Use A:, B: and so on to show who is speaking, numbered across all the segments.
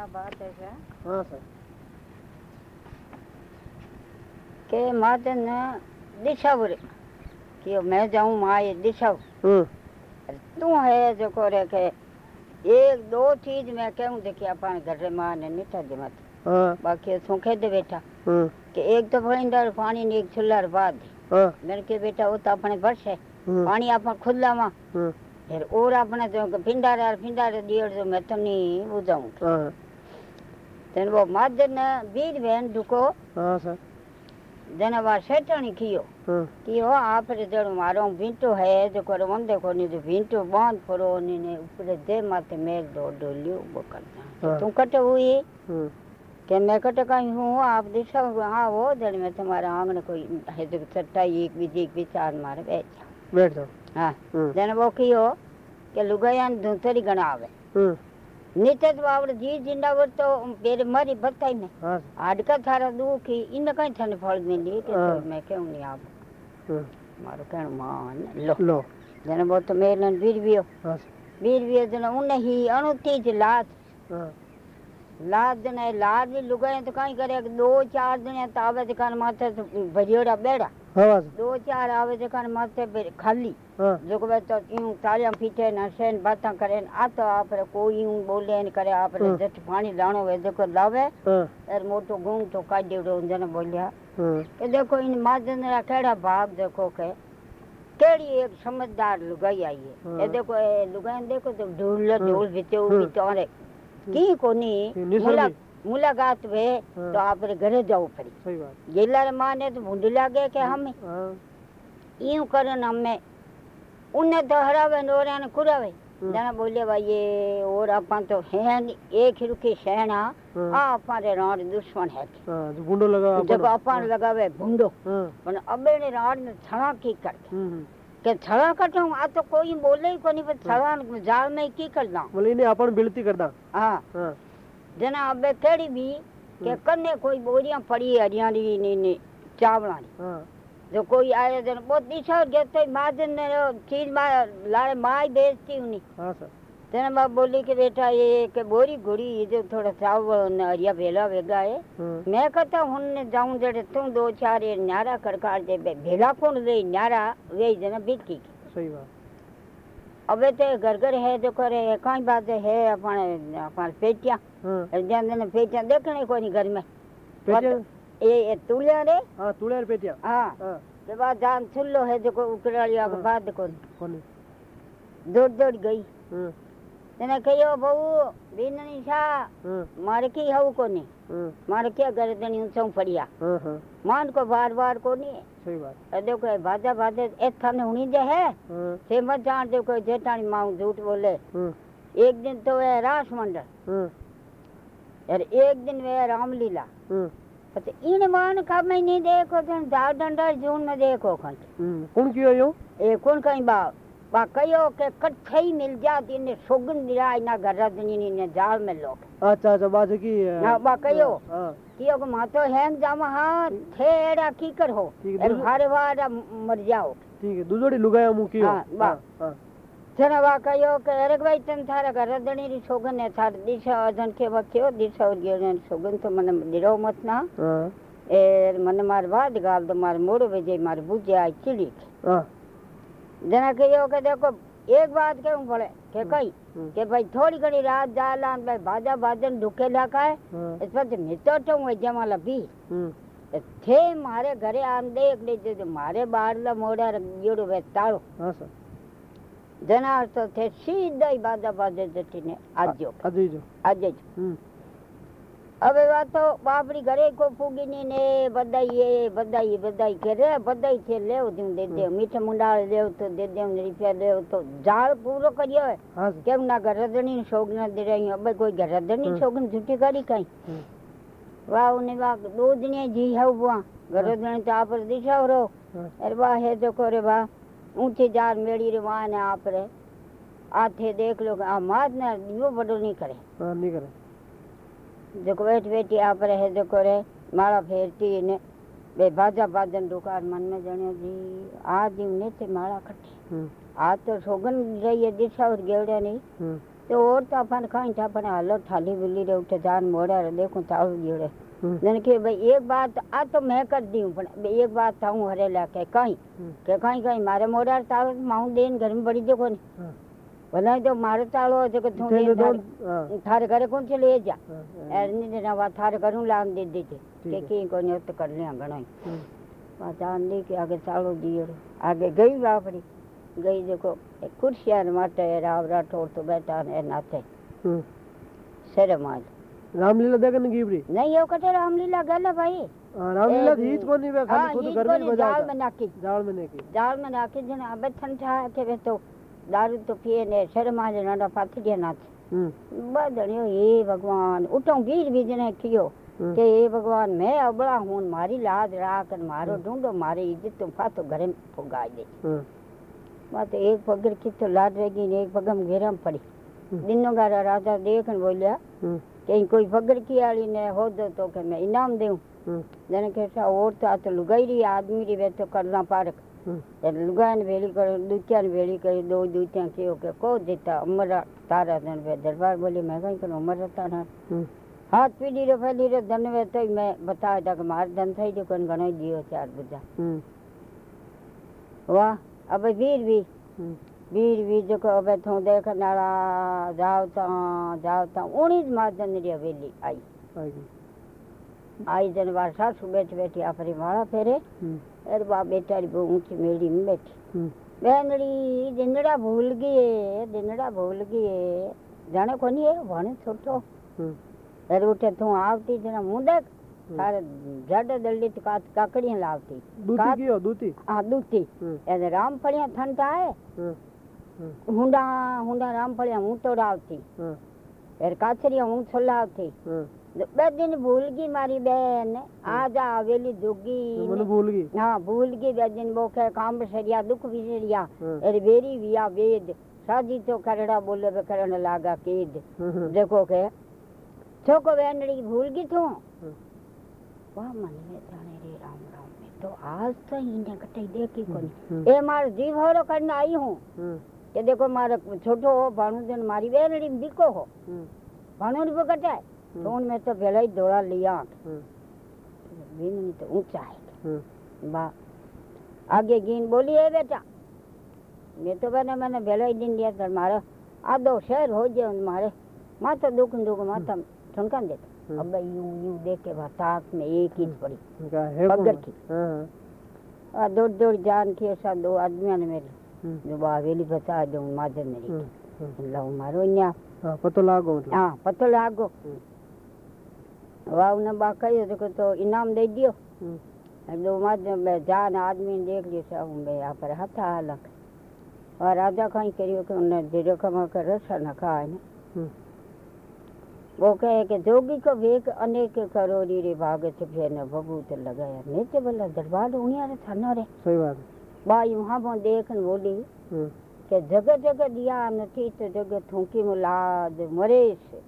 A: क्या बात है
B: हाँ सर।
A: के दिशा ने कि मैं जाऊँ माँ ये दिशा
B: हम्म।
A: तू है जो को रखे एक दो चीज़ मैं कहूँ देखिए अपन घर रे माँ ने निठा दे मत।
B: हाँ।
A: बाकी सूखे दे बेटा।
B: हम्म।
A: कि एक तो फलिंदर पानी ने एक चुल्लर बाद।
B: हाँ।
A: मेरे के बेटा वो तो अपने बस है
B: हम्म।
A: पानी आप खुद
B: लावा।
A: फिर और अपने जो पिंडारे और पिंडारे दियो जो मैं तो नहीं बुझाऊं।
B: हाँ
A: तेन वो मादन बीर बहन दुको
B: हाँ सर।
A: जन वा सेठाणी कियो
B: हाँ।
A: कियो आपरे जड़ो मारो भींटो है जो करो मन देखो नी जो भींटो बाँध पड़ो नी ने ऊपर दे माते मेघ दो डोलियो वो करता।
B: हाँ।
A: तू कट हुई?
B: हम्म
A: कि मैं कट कहीं हूँ? आप दिशा हाँ वो जड़ में तुम्हारा आँगन कोई है जो सट्टा एक बीज एक बीज चार मारे बैठ जाओ।
B: बैठ जाओ।
A: हाँ। जन वो कियो कि लुगायान धूतरी गणा आवे
B: हम्म
A: नीचे तो आवड़े जी ज़िंदा वर तो पेरे मरी बताई ने
B: हाँ सर
A: हाडका थारा दुखी इन कहीं थने फल मिली कि
B: हाँ।
A: तो मैं क्यों नहीं आप
B: हम्म
A: मारो कहण मान लो
B: लो
A: जन જ तो लात
B: हाँ
A: लात भी लुगाए तो कहीं करे दो चार दिन तो आवे तो कान माथे भरियोड़ा बेड़ा
B: हाँ
A: दो चार आवे तो कान माथे खाली।
B: हाँ।
A: जो वे तो यूँ तालियाँ पीटे न सेन बातें करे आ तो आप रे कोई यूँ बोले न करे आप रे
B: हाँ।
A: जट पानी लाणो वे देखो लावे।
B: हाँ।
A: और मोटो घूम तो काढ़ियो जन बोलिया।
B: हाँ।
A: देखो इन माजन रा केड़ा भाग देखो के केड़ी एक समझदार लुगाई आई है।
B: हाँ।
A: ये देखो लुगाई देखो तो ढोल
B: हाँ।
A: ढोल बीते
B: हाँ।
A: उभी तोरे की कोनी
B: निसर्गी।
A: मुलाकात वे
B: हाँ।
A: तो आप घरे जाओ पड़ी.
B: सही बात.
A: गेला माने तो भूंड लागे के हमें।
B: हाँ.
A: यूँ करन हमें। उन्हें तो हरावे नोरे ने कुरावे।
B: हम्म।
A: जना बोले भाई ये और अपन तो हैं नी, एक रुकी सहना
B: हाँ।
A: आ अपन रे राण दुश्मन है
B: हाँ जो गुंडो लगा
A: जब अपन लगावे भूंडो
B: हाँ.
A: पण अबे ने राण ने छड़ा की कर
B: हम्म
A: के छड़ा कटो आ तो कोई बोले ही कोनी पर छड़ा जाल में की कर दा
B: मतलब इन्हें अपन बिलती करदा
A: हाँ
B: हाँ
A: जना अबे केड़ी भी के
B: हम्म।
A: ની कोई बोरियाँ જો કોઈ नी જન चावला દિશા
B: हाँ
A: जो कोई आए માં લાડે માય गए ઉની હા ने कि बेटा ये के बोरी घोड़ी ये जो थोड़ा चावल न हरिया भेला वेगा है।
B: हाँ
A: मैं कहता हूँ जाऊँ जड़े तू दो चार ये न्यारा करकार दे बे भेला कौन वे न्यारा वे जना बिकी की।
B: सही बात।
A: तो है जो करे कई बात है अपन अपन पेटियाँ।
B: हाँ
A: जन पेटियाँ देखने को नहीं घर में।
B: पेटियाँ?
A: ये ये तुलिया रे?
B: हाँ तुड़े पेटियाँ।
A: हाँ।
B: हाँ।
A: के बाद जान चुल्लो है जो उकड़िया के
B: हाँ।
A: बाद को
B: कोनी?
A: दौड़ दौड़ गई।
B: हाँ
A: તેને કહ્યો બહુ બીનની છા
B: हाँ
A: મારે કી હવું કોની
B: हाँ
A: મારે ક્યાં ઘરે દણી ઊંચો પડ્યા
B: हाँ हाँ
A: मान को बार बार कोनी
B: सही बात
A: એ देखो भाजा भाजे एक थाने हुनी जे है
B: हाँ
A: से मत जान देखो जेठानी माऊ झूठ बोले
B: हाँ
A: एक दिन तो है रास मंडल
B: हाँ
A: और एक दिन वे रामलीला
B: हाँ
A: तो इन मान का मैं नहीं देखो तो जाओ डंडा जून में देखो खंड
B: हम्म, कौन किया यो
A: ए कौन कहीं बा बा कहो के कट्ठे ही मिल जाती ने सोगन दिला इना घर रजनी ने जाल में लोग
B: अच्छा अच्छा बात है कि
A: हाँ, बा कहियो।
B: हाँ।
A: कियो को मातो हैंग जामा हाँ थेड़ा की कर। हो
B: है,
A: भारे वारा मर जाओ।
B: ठीक है दूसरी लुगाया मुँह की
A: हाँ, बा।
B: हाँ
A: जरा वा कहियो के अरे भाई तन थारा घर रजनी री सोगन है थार दिशा अजन के वक्यो दिशा और गिरन सोगन तो मन दिरो मत ना।
B: हाँ।
A: ए मन मार बाद गाल तो मार मोड़ वेजे मार बुझे आई चिड़ी
B: हाँ।
A: जना यो के देखो एक बात कहूँ पड़े के कई के भाई थोड़ी घड़ी रात जाला भाई बाजा बाजन दुखे लाका
B: है
A: इस पर मितो तो हुए
B: जमा
A: लबी थे मारे घरे आम देख लेते थे मारे बाहर ला मोड़ा योड़ो
B: बेताड़ो जना
A: तो थे सीधा ही बाजा बाजे जटी ने
B: आज जो। आज
A: હવે વાતો બાપરી ઘરે કો ફૂગીની ને બધાઈ એ બધાઈ બધાઈ કે રે બધાઈ છે લેવ તું દે દે મીઠા મુંડાળ લેવ તો દે દે રૂપિયા લેવ તો જાળ પૂરો કર્યો કેમ ના ગરદણી શોગ ના દે રહી અબે કોઈ ગરદણી શોગ ને છૂટી કરી કઈ વાવ ને વા દૂધ ને જી હવવા ગરદણી તો આપર દિશાવ રો અરે વા હે તો કરે વા ઊંચી જાર મેળી રે વા ને આપરે આથે દેખ લો આ માત ને દીવો બડો નહીં કરે નહીં
B: કરે नहीं
A: बैठी आप रे है जो करे माला फेरती ने। बे बाजा बाजन दुकान मन में जणियो जी आज ने ते माला कटी
B: हम्म,
A: आज तो सोगन रही दिशा और गेवड़े नहीं।
B: हम्म,
A: तो और तो अपन कहीं था अपन हलो थाली बिल्ली रे उठे जान मोड़ा रे देखो जीड़े
B: हम्म,
A: जन के भाई एक बात आ तो मैं कर दी हूँ पण एक बात था हूँ हरे लाके कहीं
B: हम्म,
A: के कहीं कहीं मारे मोड़ा तालो माऊ देन घर में बड़ी देखो ने।
B: हाँ।
A: भला तो मारे तालो जो के
B: दो
A: थारे-
B: हाँ,
A: घरे कौन से ले जा
B: हाँ, हाँ,
A: एरनी ने नवा थारे घरों लान दे दी थी के
B: है।
A: की को तो कर लिया घणो
B: हम्म,
A: जान दी के आगे चालो दियो आगे गई बापड़ी गई देखो कुर्सियार माटे राव राठौड़ तो बैठा ने नाथे
B: हम्म। रामलीला देखने की बरी
A: नहीं ये कटे रामलीला गल भाई
B: हाँ, रामलीला हीच कोनी वे
A: हाँ
B: खाली खुद घर में बजा
A: जाल में नाकी
B: जाल में नेकी
A: जाल में नाकी जन अबे ठंडा के वे तो दारू तो पिए ने शेर माँ जे नडा नाथ
B: हम
A: बदणियो हे भगवान उठो वीर बीजने कियो के हे भगवान मैं अबला हूँ मारी लाज राख मारो ढूंढो मारे
B: इज़्ज़त
A: तुम फातो घरे फुगा दे हम मत एक पगर की तो लाज
B: रेगी
A: ने एक पगम गेरम पड़ी दिनो
B: गा
A: राजा देखन बोलिया कहीं कोई पगर की आली ने हो दो तो
B: के
A: मैं इनाम देऊ जने के ओर तो आते लुगाई री आदमी री वे तो करना
B: पारक
A: એટલે લુગાને ભેળી કરી દૂધિયાને ભેળી કરી દો દૂધિયા કેવું કે કહો દેતા અમર તારા ધનવે દરબાર બોલી મેં કઈ કરું અમર હતા
B: ને
A: હાથ પીડી રે ફેલી રે ધનવે તો મેં બતાવ્યા હતા કે મારે ધન થઈ ગયું કોઈ ઘણો જીવો ચાર બધા વાહ હવે વીર વી વીર વી જો હવે થો દેખનારા જાવતા જાવતા ઉણી જ માધન રે વેલી આવી માઈ
B: જન
A: વારસા બેઠ બેઠી આપણે માળા ફેરે અરે બા બેટારી
B: બહુ
A: ઊંચી મેળી બેઠી બેનડી દિનડા ભૂલ ગઈ દિનડા ભૂલ ગઈ જાણે કોની એ ભણે
B: છોટો
A: અરે ઉઠે તું આવતી જણા મુંડક તારે જડ દલિત કાકડી લાવતી
B: દૂતી ગયો
A: દૂતી હા
B: દૂતી
A: એને રામફળિયા થંતા હે હુંડા હુંડા રામફળિયા હું તો
B: આવતી
A: એર કાચરિયા હું છોલાવતી બે દિન ભૂલ ગઈ મારી બેન આજ
B: આવેલી
A: જોગી
B: મને ભૂલ ગઈ
A: હા ભૂલ ગઈ બે દિન બોખે કામ સરિયા દુખ વિસરિયા અરે વેરી વિયા વેદ સાજી તો કરડા બોલે બે કરણ લાગા કેદ દેખો કે છોકો
B: બેનડી
A: ભૂલ ગઈ તો વાહ મને વેતાણે રે રામ રામ મે તો આજ તો ઈને કટઈ
B: દેખી
A: કોની એ માર જીવ હોરો કરીને આવી
B: હું
A: કે દેખો મારો છોટો ભાણુજન મારી બેનડી દીકો હો ભાણુજ પકટાય कटाए
B: हम्म,
A: तो उनमें तो पहले ही दौड़ा लिया
B: हम्म,
A: बीन तो ऊँचा है।
B: हम्म,
A: बा आगे गीन बोली है बेटा। मैं तो मैंने मैंने पहले ही दिन दिया था मारे। आधो शहर हो जाए मारे। माथा दुख दुख माथा ठनका देता। अब यूँ यूँ देख के ताक में एक ही पड़ी।
B: है कौन?
A: की।
B: हाँ, हाँ,
A: आ दौड़ दौड़ जान के ऐसा दो आदमियों ने मेरे। जो हवेली बचा दो माजन मेरी।
B: हम्म,
A: लो मारो न्या
B: हाँ, पतो लागो मतलब।
A: हाँ पतो लागो। बा कहियो देखो तो इनाम दे दियो।
B: हम्म,
A: दो माजन में जान आदमी ने देख लियो सब मैं यहाँ पर हथा अलग और राजा कहीं करियो कि उन्हें ज़ीरो कमा कर रसा न खाए ना।
B: हम्म,
A: वो कहे कि जोगी को वेक अनेक करोड़ी रे भागत फेर न बबूत लगाया। नीचे बोला दरबार उनिया रे थानो रे
B: सही बात।
A: बाई वहाँ पर देख न बोली।
B: हम्म,
A: કે જગ જગ દિયા નથી તો જગ થૂંકી મુલાદ મરે છે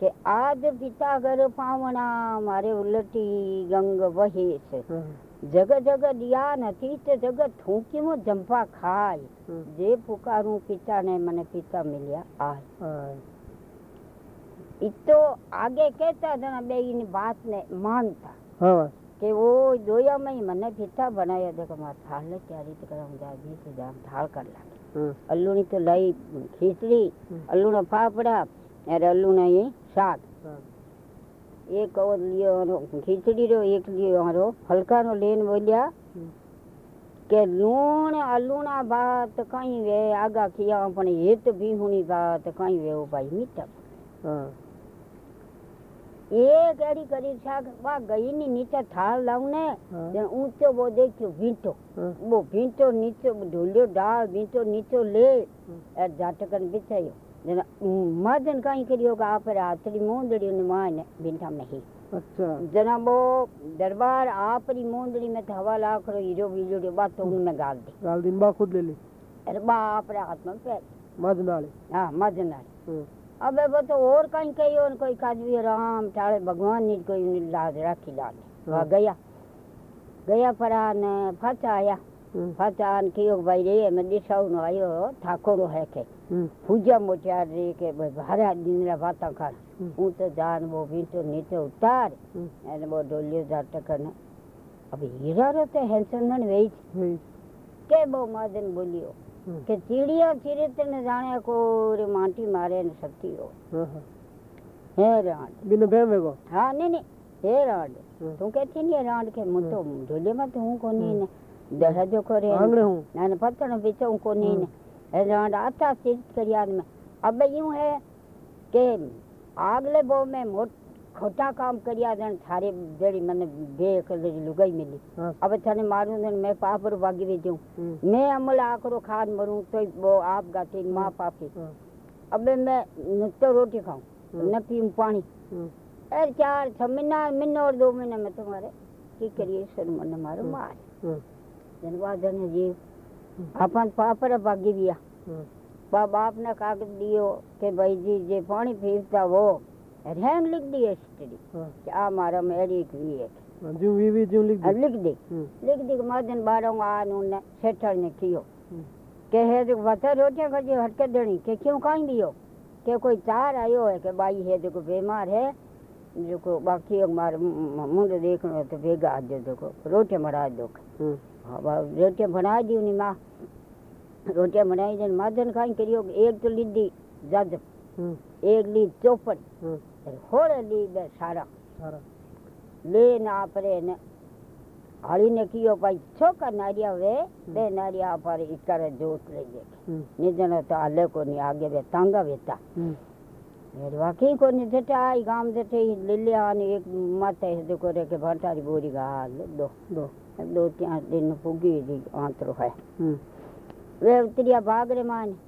A: કે આજ પિતા ઘર પાવણા મારે ઉલટી ગંગ વહે છે જગ જગ દિયા નથી તો જગ થૂંકી મુ જંપા ખાય જે પુકારું પિતાને મને પિતા મળ્યા આય ઈ તો આગે કહેતા હતા બે એની વાતને માનતા કેવો જોયામાં મને ફીઠા બનાવ્યા હતા કે મારે થાળ ને ત્યાં રીતે કરે હું જાગી છું જામ થાળ કરી
B: લાગે
A: અલ્લુની તો લઈ ખીચડી અલ્લુના ફાફડા ત્યારે અલ્લુના એ શાક એક લ્યો ખીચડી રો એક લ્યો અમારો હલકાનો લેન બોલ્યા કે લૂણ અલુણા ભાત કઈ વે આગા ખિયા પણ હેત ભીહુની ભાત કઈ વે ભાઈ મીઠા એક એડી કરી શાક બા ગઈ ની નીચે થાળ લાવું ને
B: हाँ,
A: તે ઊંચો બો દેખ્યો ભીંટો
B: हाँ,
A: બો ભીંટો નીચો ઢોલ્યો ડાળ ભીંટો નીચો લે
B: હમ.
A: એ ઝાટકન બિછાયો જેને માજન કાંઈ કર્યો કે આ પર હાથડી મોંદડી ને માને ભીંઠામ નહીં
B: अच्छा
A: जनाबो दरबार आपरी मोंदड़ी में हवा लाख रो हीरो वीडियो बात तो उनमें गाल दी
B: गाल दिन बा खुद ले ली
A: अरे बाप रे हाथ में पे
B: मज नाले
A: हाँ मजना
B: हम्म,
A: अब वो तो और कहीं कही और कोई काजवी राम ठाड़े भगवान ने कोई लाज राखी लाल।
B: हाँ।
A: वह गया। गया परान फच आया।
B: फच
A: आन की भाई रे मैं दिशा उन आयो ठाकुर है के।
B: हाँ।
A: पूजा मोचार रे के भाई भारे दिन रा बाता
B: कर।
A: हाँ। हूँ। तो जान वो भी तो
B: नीचे
A: उतार। एने वो डोलियो जाट करने अब हीरा रो तो
B: हैंसन
A: वेच के वो मादन
B: बोलियो?
A: કે ચીડિયા ચિરિત ને જાણે કોરે માટી મારે ને શક્તિ
B: હો હે
A: રાડ
B: બિન ભેમ કો
A: હા ને ને હે રાડ તું કે થી ને રાડ કે મુ તો ઢોલે માં તો હું કોની ને દરજો કરે
B: આંગણે હું
A: ના ને પથણ વિચ હું કોની ને હે રાડ આતા ચિરિત કર્યા ને અબ यूँ है કે આગલે બો મે મોટ खोटा काम करिया देन थारे जड़ी मैंने देख ले लुगाई
B: मिली
A: अब थाने मारू देन मैं पाप रो बागी
B: रही
A: जाऊँ मैं अमल आकरो खाद मरूं तो वो आप गाते माँ
B: पापे
A: अब मैं नुक्ता रोटी खाऊं न पीऊं पानी अरे चार छह महीना महीना और दो महीना में तुम्हारे की करिए सर मन मारो मार देन वाद देन
B: ये
A: अपन पाप रो
B: बागी
A: भी बाप ने कागज़ दियो के भाई जी जे पानी पीता वो रेम लिख दिया स्टडी। हाँ।
B: मारा मेरी एक जो
A: जो लिख
B: हाँ,
A: लिख हाँ। लिख सेठर ने
B: कियो।
A: के हे जो रोटियाँ कर हटके देनी। के क्यों दियो के कोई चार आयो है के बाई है बीमार है। जो को बाकी मार मुंड देखनो तो भेगा आज देखो रोटियाँ मरा दो। रोटियाँ बना दी उनी माँ। रोटियाँ बनाई जन मदन खाई करियो एक तो लिद्दी जज
B: हम्म।
A: एक ली चौपन
B: हम्म।
A: होड़ ली बे सारा।
B: ले
A: ना परे ने हड़ी ने कियो भाई छोका नारिया वे हम्म। बे नारिया पर इकर जोत ले
B: जे
A: निजन तो आले को नी आगे बे तांगा
B: बेता
A: वाकई को नी जटे आई गाँव जटे ले ले आने एक मत हे देखो रे के भंटारी बोरी गा दो
B: दो
A: दो तीन दिन फुगी दी आंतरो है। वे उतरिया भाग रे माने।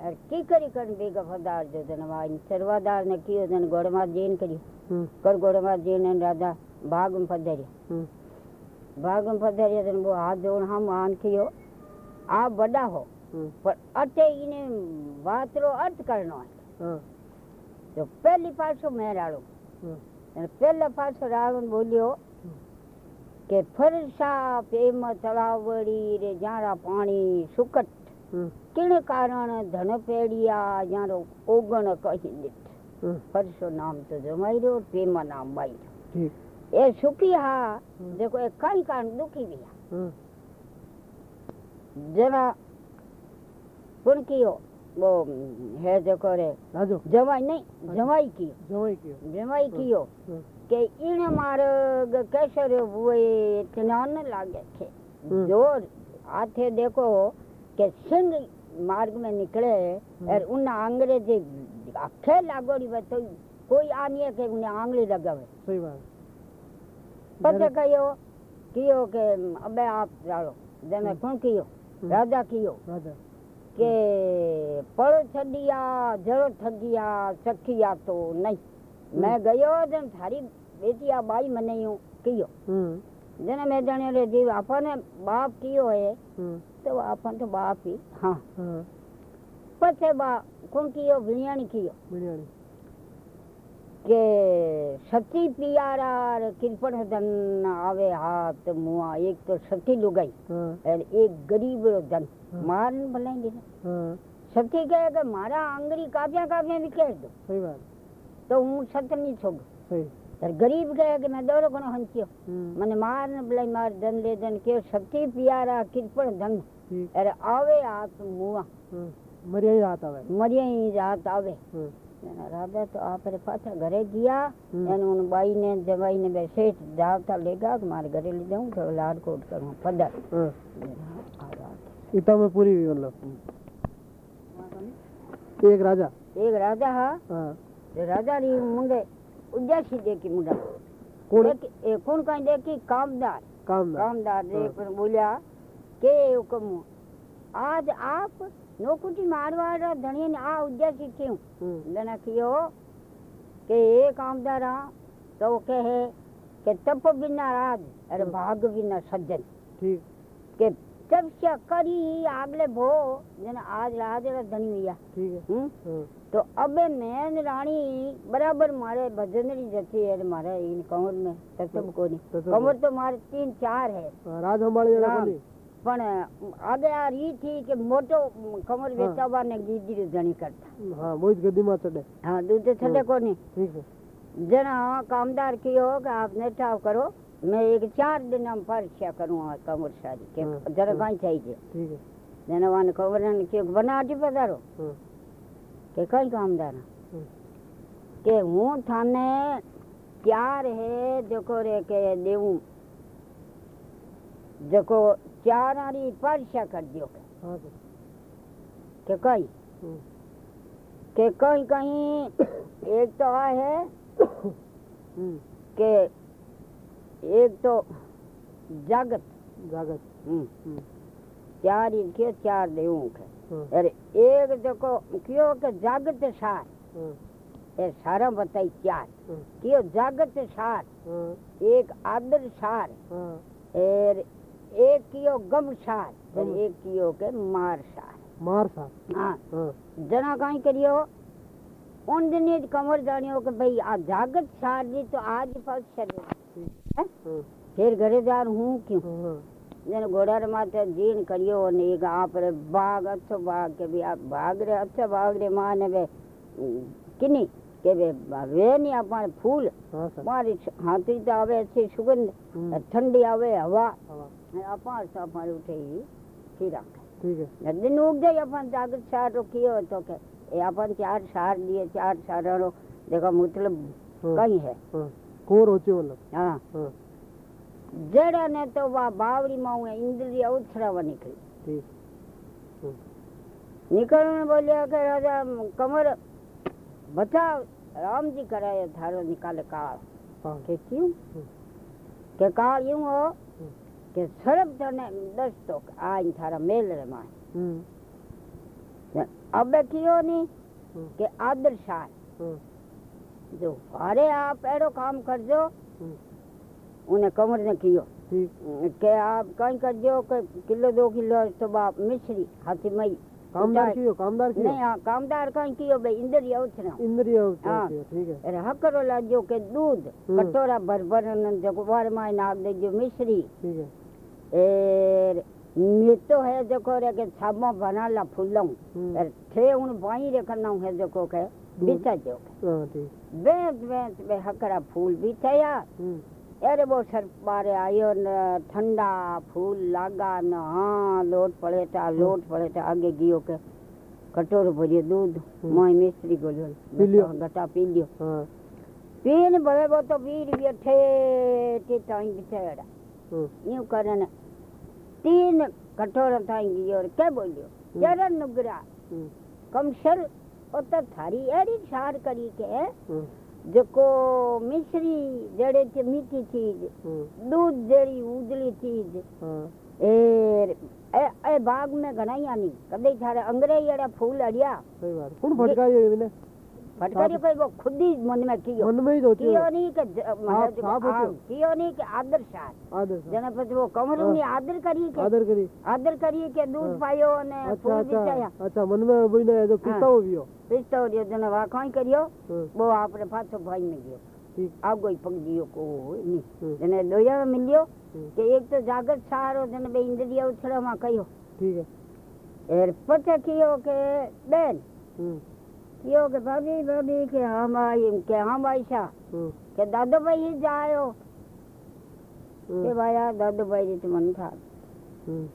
B: અરકી
A: કરી કરી ભેગા ફદાર જો તને વાઈ સર્વાદાર ને કીયો તને ગોડમાં જઈને કર્યું કર ગોડમાં જઈને
B: રાધા
A: ભાગમ પધાર્યા ભાગમ
B: પધાર્યા
A: તને બહુ હાથ જોણ
B: હમ
A: આન
B: કીયો
A: આ વડા હો પણ અટે ઈને વાતરો અર્થ
B: કરનો
A: તો પહેલી પાછો
B: મેરાળો
A: અને પહેલા પાછો રાવણ બોલ્યો કે ફરસા પ્રેમ તળાવડી રે જારા પાણી સુકટ किन कारण धन पेड़िया यारो
B: ओगण
A: कही दित परसो नाम तो जमाइरो पेमा नाम
B: माइरो
A: ये सुखी हा
B: देखो
A: ये कई कारण दुखी भी हा।
B: जरा
A: पुनकी हो वो है देखो रे जमाई नहीं जमाई की
B: जमाई की
A: जमाई की
B: हो।
A: के इन मार कैसे रे वो इतना न लागे थे ज़ोर हाथे देखो કે સંગ માર્ગમાં નીકળે એર ઉન અંગ્રેજી આખે લાગોડી હોય તો કોઈ આ નહીં કે ઉને આંગળી લગાવે
B: સહી વાત
A: પછી કયો કયો કે અબે આપ રાળો જેને કોણ કયો રાજા કયો
B: રાજા
A: કે પળ છડિયા જરો ઠગિયા સખિયા તો નહીં મેં ગયો જન થારી બેટી આ બાઈ મને કયો જેને મેં જાણ્યો જીવ આપણને બાપ કયો હે
B: तो
A: वा अपन तो बाप ही। हाँ।
B: हाँ।
A: पछे बा कौन कियो? विणियाणी कियो।
B: विणियाणी
A: के सती पियारा और कृपण धन आवे हाथ मुआ एक तो सती लुगाई।
B: हाँ।
A: और एक गरीब धन।
B: हाँ।
A: मारन भलेंगे
B: हाँ।
A: सती कहे के मारा आंगरी काव्या काव्या भी कह
B: दो। सही
A: बात। तो हूँ सत नहीं
B: छोड़
A: सही। तर गरीब गया कि मैं दौड़ो घणो
B: हंचियो
A: मन मार न बलाई मार धन ले धन के शक्ति प्यारा कृपण धन।
B: हम्म।
A: अरे आवे हाथ मुआ।
B: हम्म। मरिया ही रात
A: आवे। मरिया ही रात आवे।
B: हम्म।
A: राधा तो आप रे पाछा घरे गया।
B: एन
A: उन बाई ने जवाई ने बे सेठ जावता लेगा कि मारे घरे ले जाऊँ तो लाड कोट
B: करू
A: पदर। इतना
B: में पूरी मतलब। एक राजा। एक
A: राजा हाँ? हाँ।
B: तो
A: राजा री मुंगे उदासी देखी मुड़ा।
B: कोण
A: कोण काय देखी? कामदार। कामदार। कामदार
B: रे
A: पण
B: हाँ।
A: बोल्या के हुकम आज आप नौकुटी मारवा रा धणी ने आ उदासी क्यों?
B: हाँ।
A: दना कियो के ए कामदार तो कहे के तप बिना राज अरे
B: हाँ।
A: भाग बिना सज्जन।
B: ठीक।
A: के तपस्या करी आगले भो जन आज राज रा धनी हुआ
B: ठीक है
A: हम्म?
B: हाँ
A: तो अबे नैन रानी बराबर मारे भजन री जची है मारे इन कमर में तत्व को नहीं
B: तत्व
A: कमर तो मारे तीन चार है
B: हाँ, राज हमारे जरा
A: राम।
B: कोनी
A: પણ આગે આ રી થी કે મોટો કમર
B: હા.
A: વેચાવા ને ગીડી ધણી કરતા
B: हाँ मोहित गद्दी में चढ़े
A: હા दूध छड़े को नहीं
B: ठीक है
A: जना कामदार कियो कि आप नेटाव करो मैं एक चार दिन हम परीक्षा करूँ कमर सारी के
B: हाँ,
A: जरा
B: हाँ।
A: कहीं चाहिए?
B: ठीक है
A: जना वाने खबर के बना दी पधारो
B: हाँ।
A: के कई कामदार?
B: हाँ।
A: के हूँ थाने प्यार है जको रे के देऊं। जको चार आरी परीक्षा कर दियो के।
B: हाँ
A: के कई
B: हम्म,
A: के कहीं कहीं एक तो आ है
B: हम्म,
A: कि एक तो जागत
B: जागत।
A: हम्म,
B: हम्म,
A: चार ही के चार देवों के।
B: हाँ
A: अरे एक देखो क्यों के जागत सार? ये सारा बताई चार। क्यों जागत सार? एक आदर सार। और एक कियो गम सार? और एक कियो के मार सार।
B: मार सा
A: हाँ। जना कहीं करियो उन दिन ही कमर जानियो के भाई आ जागत सार जी तो आज पास चले फिर घरे जा हूँ क्यों?
B: जन
A: घोड़ा रे माथे जीन करियो ने एक आप रे भाग अच्छो भाग के भी आप भाग रे अच्छा भाग रे माँ वे किनी के वे वे नहीं अपन फूल?
B: हाँ
A: मारी हाथी तो आवे अच्छी सुगंध
B: हम्म।
A: ठंडी आवे
B: हवा।
A: अपन सा अपन उठे ही फिर
B: ठीक है।
A: दिन उग जाए अपन जागृत चार रोकियो तो के ए अपन चार सार दिए चार सार देखो मतलब
B: हाँ।
A: कहीं है।
B: हाँ। हाँ कोर होचे मतलब
A: हाँ
B: हाँ
A: जड़ा ने तो वा बावड़ी में हुए इंद्रिय उछरावा निकली
B: ठीक
A: निकलने बोलिया कि राजा कमर बचाव राम जी कराए थारो निकाले काल
B: हाँ
A: के क्यों
B: हम्म,
A: के काल यूँ हो
B: हम्म,
A: के सरब तने दस तो आज थारा
B: हम्म, हम्म, हाँ
A: जो फारे आप एड़ो काम कर जो।
B: हम्म,
A: उन्हें कमर ने कियो। के आप कहीं कर जो के किलो दो किलो तो बाप मिश्री हाथी मई।
B: कामदार कियो कामदार कियो?
A: नहीं हाँ कामदार कहीं कियो भाई इंद्रिय उछरा
B: इंद्रिय
A: हाँ।
B: कियो ठीक है।
A: अरे हकरो लाजो के दूध
B: हम्म।
A: कटोरा भर भर न जको बार माय नाग दे जो मिश्री।
B: ठीक है।
A: एर मितो है जको रे के छाबो बनाला फूलों
B: हम्म,
A: एर थे उन बाई रे करना है जको के। बिचा जो
B: हाँ
A: बेंच बेंच बे हकरा फूल
B: हम्म,
A: अरे वो सर बारे आयो न ठंडा फूल लागा न हाँ लोट पड़े था लोट पड़े था आगे गियो के कटोरो भरियो दूध
B: हम्म।
A: माय मिस्त्री गोलियो
B: पी लियो।
A: गटा पी लियो
B: हाँ
A: पीन भले वो तो पीर भी ठे टे टाइम बिचारा
B: हाँ
A: यूँ करन तीन कटोरा थाई गियो के बोलियो
B: हम्म।
A: चरण नुगरा
B: हम्म,
A: थारी एड़ी सार करी के
B: हाँ
A: जको मिश्री जड़े च मीठी चीज़
B: हाँ
A: दूध जड़ी उजली चीज़।
B: हाँ
A: एर ए ए बाग में घणाई आनी कदे छारे अंगरे येड़ा फूल अड़िया।
B: सही बात कौन फटकारियो इने
A: भटकारी पर वो खुद ही मन में कियो।
B: मन में ही तो
A: सोचियो हाँ, हाँ, हाँ, कियो नहीं
B: के
A: महाराज
B: आप
A: कियो नहीं के आदर शाह
B: आदर
A: जनाब पर वो कमर में आदर करी के
B: आदर करी
A: आदर करी के
B: दूध
A: पायो ने
B: अच्छा अच्छा। अच्छा मन में वही ना जो पिता हो।
A: वियो पिता
B: हो
A: रियो जने वाखो करियो। वो आपरे
B: पाछो
A: भाई में गयो। आप ही
B: पग
A: दियो को नहीं।
B: जने
A: लोया मिलियो के एक तो जागर सारो जने बे इंद्रिया मा
B: ठीक है।
A: कियो के बेन
B: हम्म,
A: કયો કે ભાભી ભાભી કે હમ આઈ કે હમ આઈશા
B: हम्म,
A: કે દાદો ભાઈ જાયો કે
B: हम्म,
A: ભાઈ આ દાદો ભાઈ રીત મન થા
B: हम्म,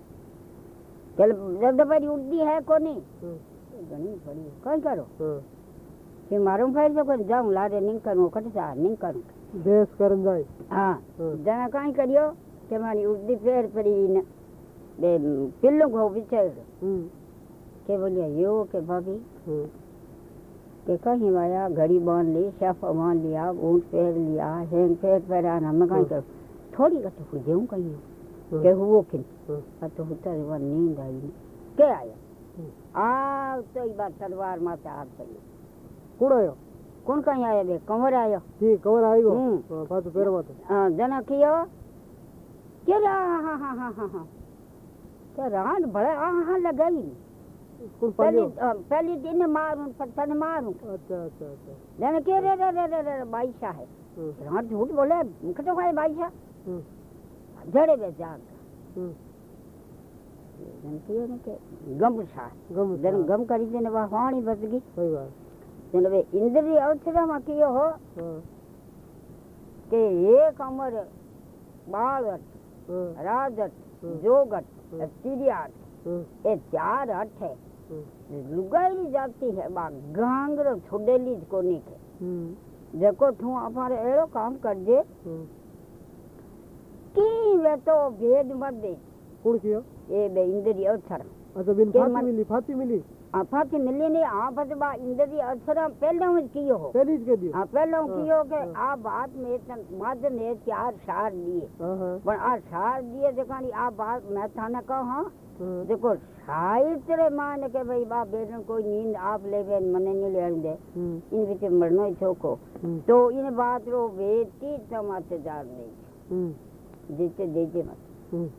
A: કે દાદો ભાઈ ઉડતી હે કોની
B: हम्म,
A: ઘણી પડી કઈ કરો
B: हाँ
A: કે મારું ફાઈલ તો કોઈ જાઉં લારે નહીં કરું કટતા નહીં કરું
B: देश करन जाए
A: હા
B: हाँ
A: જણા કાંઈ કર્યો કે મારી ઉડતી ફેર પડીને બે પિલ્લું ઘઉં વિચાર્યું
B: हम्म,
A: કે બોલ્યા યો કે ભાભી देखा हिमाया घड़ी बाँध ली शफ बाँध लिया ऊँट फेर लिया हेंग फेर फेरा नम कहीं थोड़ी हम्म। का हम्म। तो हुई।
B: हूँ कहीं
A: के हुओ किन तो होता रे नींद आई के आया? आ तो एक बार तलवार माते हाथ पड़ी
B: कुड़ो
A: कौन
B: कहीं आया बे? कंवर
A: आयो? जी कंवर आई गो। पास पैर माते हाँ। जना कियो? के रा हाँ हाँ हाँ
B: हाँ
A: हाँ।
B: के
A: रात बड़ा हाँ हाँ लगाई पहली दिन
B: मारूं पर मारूं
A: अच्छा अच्छा अच्छा लेने के रे रे रे रे
B: है
A: रात झूठ बोले मुख तो खाए बाईशा जड़े बे जाग जनती है ना के गम सा
B: गम
A: जन गम करी जन वा हाणी बच गई
B: सही बात
A: जन वे इंद्री अवसरा मा कियो हो
B: के
A: एक
B: अमर
A: बालट
B: राजट
A: जोगट
B: तिरियाट
A: ये चार अठ है
B: लुगायली
A: जाती है बा गांगरो छोडेली ज कोनी के। हम्म।
B: देखो
A: तू हमारे एड़ो काम कर जे
B: हम्म।
A: की वे तो भेद मत दे।
B: कौन कियो?
A: ए बे इंद्री अवसर।
B: अच्छा बिन
A: फाती
B: मिली
A: फाती
B: मिली? हाँ, आ
A: फाती मिली ने आ बदबा तो इंद्री अवसर पहले ही कियो हो।
B: पहले ही के
A: दियो हाँ
B: पहले
A: ही हाँ,
B: कियो
A: के हाँ। आ बात में तन मद ने चार
B: सार दिए।
A: पण आ सार दिए जकानी आ बात मैं थाने कहो हाँ। देखो साहित्य मान के भाई बाप बेटन कोई नींद आप ले बेन मने नहीं लेन दे
B: हम्म।
A: इन बीच मरनो ही छोको
B: हम्म।
A: तो इन बात रो वेती तमाते जान नहीं।
B: हम्म।
A: देते देते मत।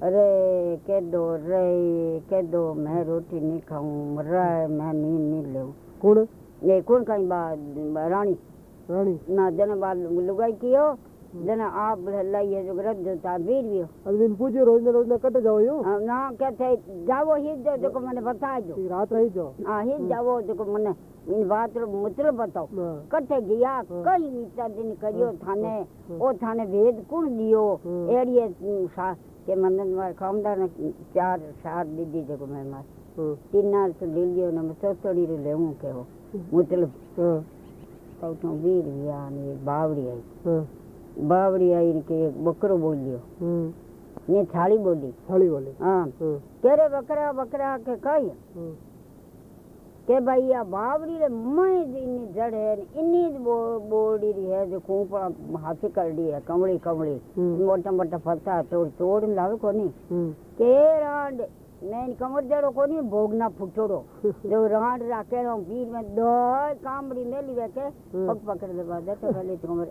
A: अरे के दो रे के दो मैं रोटी नहीं खाऊं मर रहा है मैं नींद नहीं ले
B: कौन?
A: ये कौन कहीं बा रानी?
B: रानी।
A: ना जन बाल लुगाई कियो? जना आप लई है जो આ બધા લઈએ જો રજો
B: તા બીરવી અલવિન रोज રોજ ને રોજ ને કટ જાવ યો
A: ના કે થઈ જાવો હી જો જો મને
B: બતાજો રાત રહી જો
A: હા હી જાવો જો મને इन बात रो मतलब बताओ। कटे गया कई इतना दिन करियो थाने ओ थाने भेद कुण दियो? एड़िए के मंदन मार कामदार ने चार चार दीदी जको मैं मार। तीन तो ले लियो ना मैं सोतड़ी रे लेऊं के हो।
B: मुतल
A: तो तो वीर यानी बावड़ी आई। બાવળી આવી કે એક બકરો
B: બોલ્યો
A: ને થાળી બોલી
B: થાળી
A: બોલી
B: હા
A: કે રે બકરા બકરા કે
B: કઈ
A: કે ભાई આ બાવળી રે મય જીની જડ હે ઇની જ બોડી રી હે જે કૂપા હાથી કરડી હે કમળી કમળી
B: મોટા
A: મોટા ફરતા ચોર ચોર લાવે કોની કે
B: રાંડ
A: के फुटोड़ो जो रांड राकेलो पीर में दो कामड़ी मेली वे के
B: हम्म।
A: पग पकड़ दे बाद तो पहले तो कमर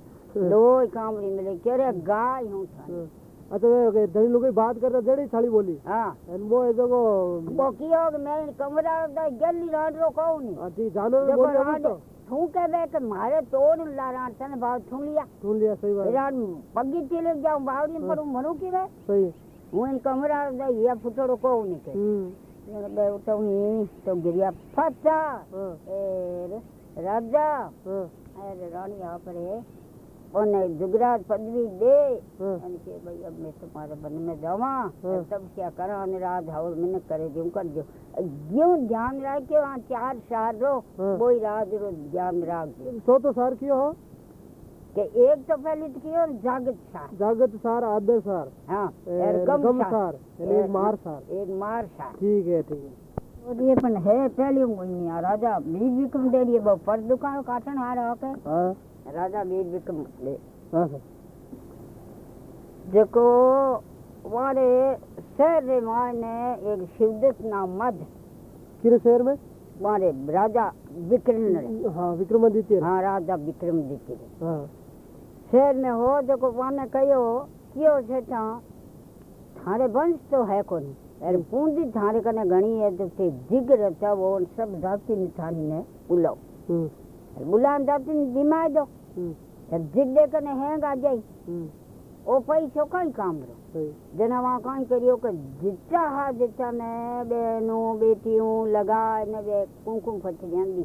A: दो कामड़ी मिले के रे गाय हूँ था
B: હા. अच्छा वे धनी लोग बात करता जड़ी थाली बोली
A: हाँ
B: वो ऐसे को
A: वो कियो कि मैं कमरा दा गली रांड रो कहूँ
B: अति जानवर
A: देखो
B: बोल रहे
A: रांड
B: तो
A: थू के बे के मारे तोड़ ला रांड तने भाव थू लिया
B: सुन लिया सही बात
A: रांड पगी चले जाऊँ बावड़ी
B: हाँ।
A: पर की वे
B: सही
A: હું એને કમરા દઈ યા ફૂટોડો કહું નહીં કે
B: हम्म
A: બે ઉઠો હું તો ગિરિયા ફટા
B: हाँ
A: એ રાજા
B: हाँ
A: અરે રાણી આપરે ઓને जुगराज पदवी दे
B: हाँ
A: અને કે ભાઈ अब मैं तुम्हारे बन में जावा
B: हाँ।
A: तब क्या करा અને राज हाउस मैंने करे जो कर जो क्यों ध्यान रखे वहाँ चार साल रो
B: हाँ।
A: कोई राज रो ध्यान राख दो
B: सो तो सार कियो हो
A: કે એક તો પહેલી તો કયો જાગત સાર
B: जागत सार आदर सार
A: हाँ
B: ए,
A: और गम
B: गम
A: सार
B: सार यानी एक मार सार
A: एक मार सार
B: ठीक है ठीक है
A: और ये पण है पहली मुन्नी आ राजा बीज विक्रम दे रही है बहु पर दुकान काटन आ रहा के
B: हाँ
A: राजा बीज विक्रम ले
B: हाँ सर
A: जेको वारे शहर रे माने एक शिवदत्त नाम मध
B: किरे शहर में
A: वारे राजा विक्रम ने
B: हाँ विक्रमादित्य
A: हाँ राजा विक्रम दिखे
B: हाँ
A: शहर में हो जेको पाण कयो कयो सेठां हाणे वंश थो है कोन पहिरियों पूंदी हाणे कॾहिं घणी आहे त हुते जिगर अथव सभु दातिन थानी न बुलाओ बुलाइण दातिन दिमाग़
B: जो
A: जिदे कॾहिं हैंग आ जाई ओ पई छो काई काम रो जन वहाँ काई करियो क जिता हा जिता ने बेनो बेटियूं लगा ने बे कुंकुम फट
B: जांदी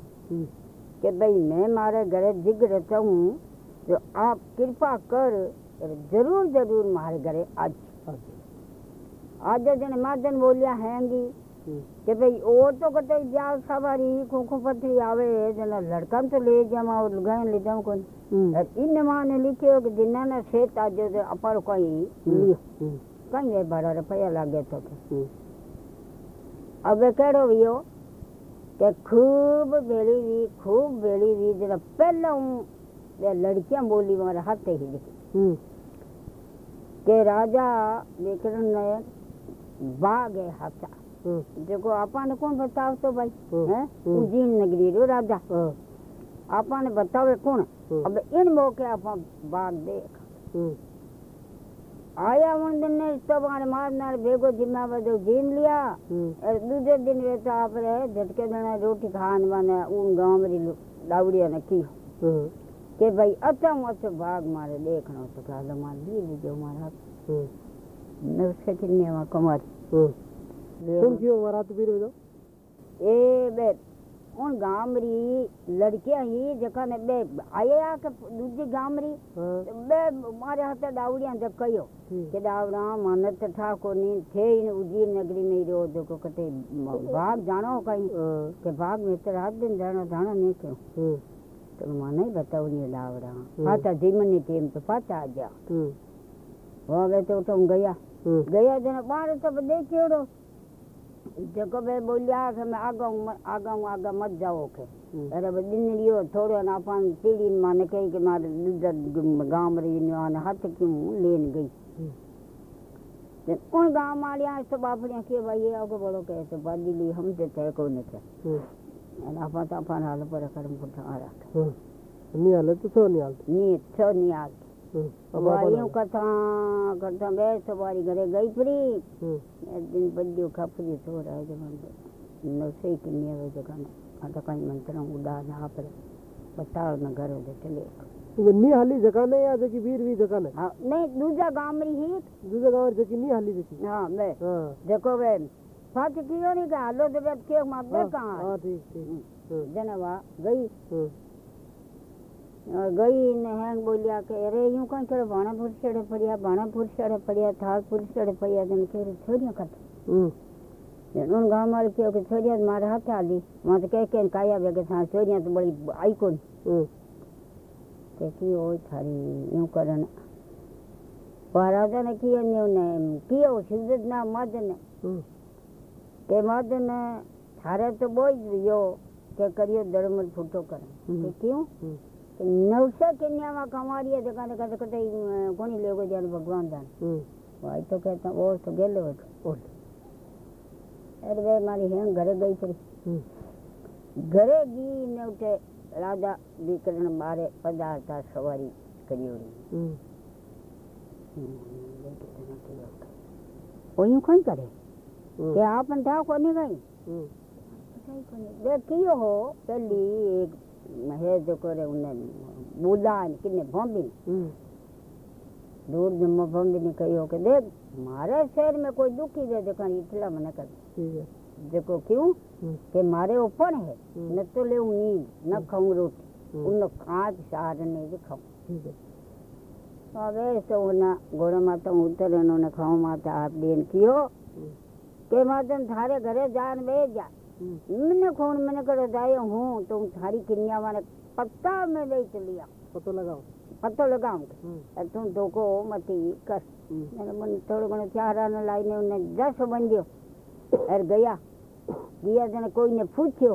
A: के भाई मैं मारे घर जिगर रहता हूँ जो आप कृपा कर ज़रूर ज़रूर मारे घरे आज आज जन माधन बोलिया हैंगी
B: हम्म।
A: कि भाई और तो कटे जा सवारी खोखो पथरी आवे जना लड़का तो ले जमा और गए ले जाऊँ कोन।
B: हम्म।
A: इन माँ ने लिखियो कि जिन्ना ने सेत आज जो अपर कोई
B: हम्म।
A: लियो। कहीं ये बड़ा
B: रुपया
A: लागे तो अब कहो वियो के खूब बेली भी खूब बेली भी जरा पहला लड़कियाँ बोली मारा हाथ ही लिखी
B: हम्म।
A: के राजा विक्रम नायक बाग है हाथा
B: हम्म।
A: देखो आपने कौन बताओ तो भाई?
B: हम्म।
A: है? उजीन नगरी रो राजा। आपने बतावे कौन?
B: अब
A: इन मौके आप बाग देख। आया
B: मंदिर
A: ने तब सब आने मारना भेगो जिम्मा बदो जीन
B: लिया।
A: और दूसरे दिन वे तो आप रहे झटके देना रोटी खान बने उन गाँव मेरी दावड़िया ने की। કે ભાઈ અચમચ ભાગ મારે દેખણો તો કે હાલો મારે દી લીધો મારા નવસે કિન્નેમાં કમર
B: तुम क्यों वरात भी
A: रहो ए बे उन गामरी लड़कियाँ ही जका ने बे आए आ के दूजी
B: गामरी
A: बे मारे हाथे डावड़ियाँ जब कहियो
B: के
A: डावड़ा मानत था को नी थे इन उजी नगरी में रो जो को कते भाग जानो कहीं के भाग में तेरा हाथ दिन जानो जानो नहीं क्यों તો મને બતાવણી લાવડા
B: હમ.
A: પાછા જીમની ટીમ તો પાછા આ ગયા
B: હમ
A: હવે તો તો હું ગયા
B: હમ
A: ગયા જને બાર તો બધે કેવડો જકો બે બોલ્યા કે મેં આગળ આગળ આગળ મત જાઓ કે
B: હમ
A: અરે બધી રહ્યો થોડો ને આપણ પીડી માને કહી કે મારે દૂધ ગામ રહી અને હાથ કે હું લઈને ગઈ
B: હમ.
A: કોણ ગામ આલ્યા તો બાપડિયા કે ભાઈ આગળ બોલો કે તો બાદી લી સમજે છે કોઈને છે
B: lapata
A: apa na ala para karam kunta ala ni ala
B: to so ni ala ni so ni
A: ala वारियों कथा करता
B: मैं
A: सवारी घरे गई फ्री दिन बज्जो खपरी सो
B: रहा
A: जमान नसे किन्नी है जगह आता कहीं मंत्र उड़ा ना पर बताओ ना घर हो चले नी हाली जगह ने या जकी
B: वीर भी जगह ने हाँ नहीं दूसरा गाँव में ही
A: दूसरा गाँव जकी नी हाली
B: जकी हाँ मैं देखो वे फट
A: क्यों नहीं
B: कहा
A: लो बेटा के मत दे हाँ, कहाँ हाँ, हाँ। जनवा गई? गई
B: नहंग
A: बोलिया
B: के अरे यूँ कहीं
A: बाना भाणापुर
B: चढ़े
A: पड़िया बाना भाणापुर चढ़े पड़िया थाल थारपुर चढ़े पड़िया जन के छोरिया कर उन गाँव वाले के के छोरिया मारे हाथ आली वहाँ
B: से
A: कह के काया बेगे था छोरिया तो बड़ी आई कौन? कोन कहती ओ थारी यूँ करन। महाराजा ने किया ने उन्हें किया शिवदत्त ना मदन ने। આઈકો ને
B: હમ
A: કે કયો હોય થારી એવું કરે ને પરાજા ને કયો ને એવું ને એમ કયો સિદ્ધ ના મદ ને
B: હમ
A: કે મદ ને થારે તો બોજ ગયો કે કર્યો ધર્મ ફૂટો કરે
B: હમ.
A: કે ક્યું
B: હમ
A: કે નવસે કન્યામાં કમાડીએ તો કાને કાને કતે કોની લેગો જાને ભગવાન જાને
B: હમ
A: ભાઈ તો કહેતા ઓ તો ગેલો હતો
B: ઓલ
A: અરે બે મારી હેંગ ઘરે ગઈ હતી
B: હમ
A: ઘરે ગઈ ને ઉઠે રાજા દીકરાને બારે પદાર્થા સવારી કરી
B: હમ
A: ઓયું કઈ કરે
B: હમ
A: કે આ પણ ઠાવ કોની કઈ
B: હમ
A: બે કયો હો પેલી એક હે જો કરે ઉને બુદા ને કિને ભોંબી
B: હમ
A: દૂર જમવા ભોંબી ને કહ્યો કે દેખ મારે શહેર में कोई दुखी दे देखा इतला મને કર
B: ઠીક है
A: देखो क्यों
B: हम्म
A: કે મારે ઓપણ है
B: हम्म
A: न तो ले नींद न खाऊं रोटी
B: हम्म
A: उन खाद सार ने भी खाऊं
B: ठीक है
A: હવે સૌના ઘોડા માતા ઉતરે ને ખાવા માતા હાથ દેન के माध्यम थारे घरे जान बे
B: जा।
A: हम्म। मैंने खून मैंने कर जाए हूँ तुम थारी किनिया माने पत्ता में ले लिया।
B: पत्तो लगाओ।
A: पत्तो लगाओ लगाऊँ
B: हम्म।
A: तुम धोखो मती कर।
B: हम्म।
A: मैंने मन थोड़ो घणो चारा न लाई ने उन्हें दस बन बंदियो। और गया। दिया
B: जने
A: कोई ने पूछियो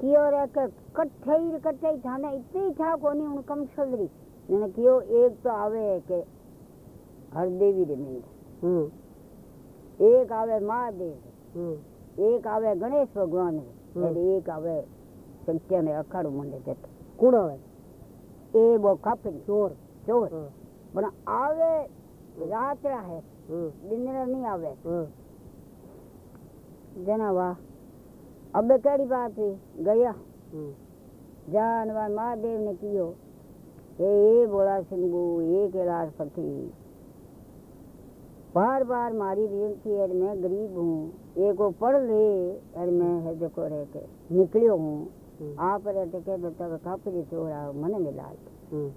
A: कियो रे के कठई कठई थाने इतनी था कोनी उन कम सलरी मैंने कियो एक तो आवे के
B: हर
A: देवी रे में
B: एक
A: आवे महादेव एक आवे
B: गणेश
A: भगवान एक आवे संख्या ने अखाड़ मंडे के
B: कौन आवे
A: ए वो खापे
B: चोर चोर
A: पर आवे रात रहा
B: है
A: दिन रहा नहीं
B: आवे
A: जना वाह अबे कड़ी बात है
B: गया
A: जानवर महादेव ने कियो ए बोला सिंगू ए कैलाश पथी बार बार मारी विनती है मैं गरीब हूँ ये को पढ़ ले और मैं है जो को रह के निकलियो हूँ
B: हम्म
A: आप रहते के बता कापरी चोरा मन मिला
B: हम्म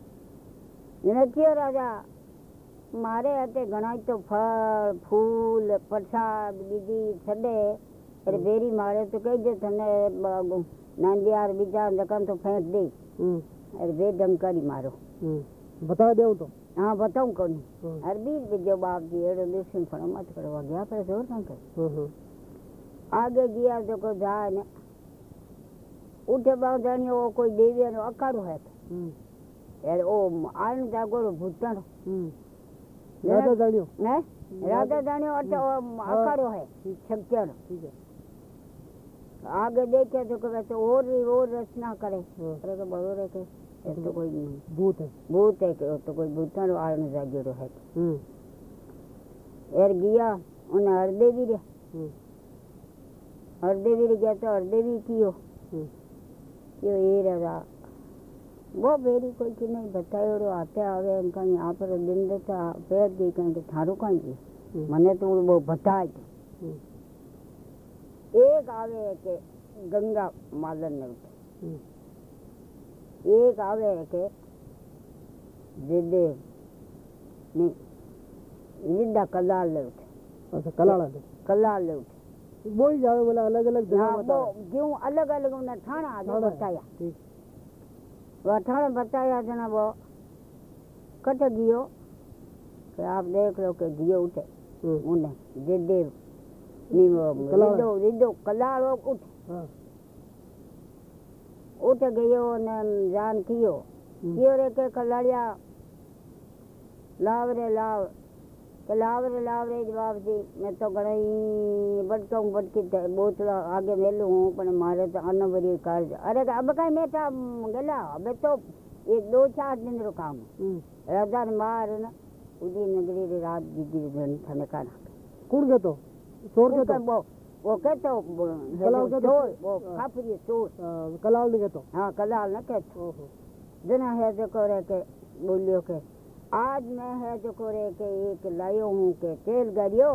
A: એને કયો રાજા મારે હાથે ઘણા તો ફળ ફૂલ પ્રસાદ બીજી છડે અરે બેરી મારે તો કહી દે તને બ- નાંદિયાર બીજા દકાન તો ફેંક દે
B: हम्म
A: અરે બે ડંકારી મારો
B: हम्म बता दे तो
A: હા બતાવું કોને
B: हम्म
A: हाँ बताऊँ कौन? अरबी जो बाप जी एड़ो दूसरी फण मत करवा गया पर
B: ज़ोर
A: ना कर? हम्म, हम्म। आगे गया तो जो को जाए ने। उठे बाग जानी
B: वो
A: कोई देवी ने अकाड़ो है।
B: हम्म। यार ओ
A: आन जागो रो भूतण राधा दानियो। ने राधा। दानियो अटे अकाड़ो है। शक्तियाँ।
B: ठीक है।
A: आगे देखे तो कहते और और रचना करे।
B: हाँ।
A: अरे तो बड़ो रखे एक तो कोई
B: भूत है।
A: भूत है तो कोई
B: हम्म।
A: गया उन्हें भी
B: हम्म।
A: भी गया तो भी कियो।
B: हम्म।
A: ये रहा। वो बेरी कोई की नहीं आते आवे इनका यहाँ पर दिन देता गई कहीं के थारू कहीं
B: की
A: तो वो बताए। एक आवे के गंगा
B: मालन
A: ने एक आवे के जिद्दे नी जिद्दा कलाल लौट
B: अच्छा
A: कलाल कलाल
B: लौट बोल जावे बोला अलग अलग जगह
A: हाँ, बता क्यों अलग अलग उन्हें ठाणा
B: आगे
A: बताया। वो ठाणे बताया जना वो कट दियो कि आप देख लो कि दियो उठे।
B: हम्म।
A: उन्हें जिद्दे नी वो रिदो रिदो कलाल उठे।
B: हाँ।
A: ઉઠ ગયો ને જાન
B: થયો
A: થયો રે કે કલાળિયા લાવ રે લાવ કે લાવ રે લાવ રે જવાબથી મેં તો ઘણી ભટકો હું ભટકી બોતલો આગે વહેલું હું પણ મારે તો અનવરી કાર્જ અરે અબ કાંઈ મેં તો ગયેલા હવે તો એક દો ચાર દિન
B: રોકામ
A: રાજા માર ને ઉદી નગરી રાત દીધી થને કાઢ
B: કુડ ગયો તો ચોર
A: ગયો તો Koketo,
B: कहते keto,
A: kapur Yesus.
B: Kalau
A: ni keto.
B: हाँ? कलाल न keto.
A: जना है जो करे के बोलियो के। आज मैं है जो करे के एक लायो हूँ के तेल गरियो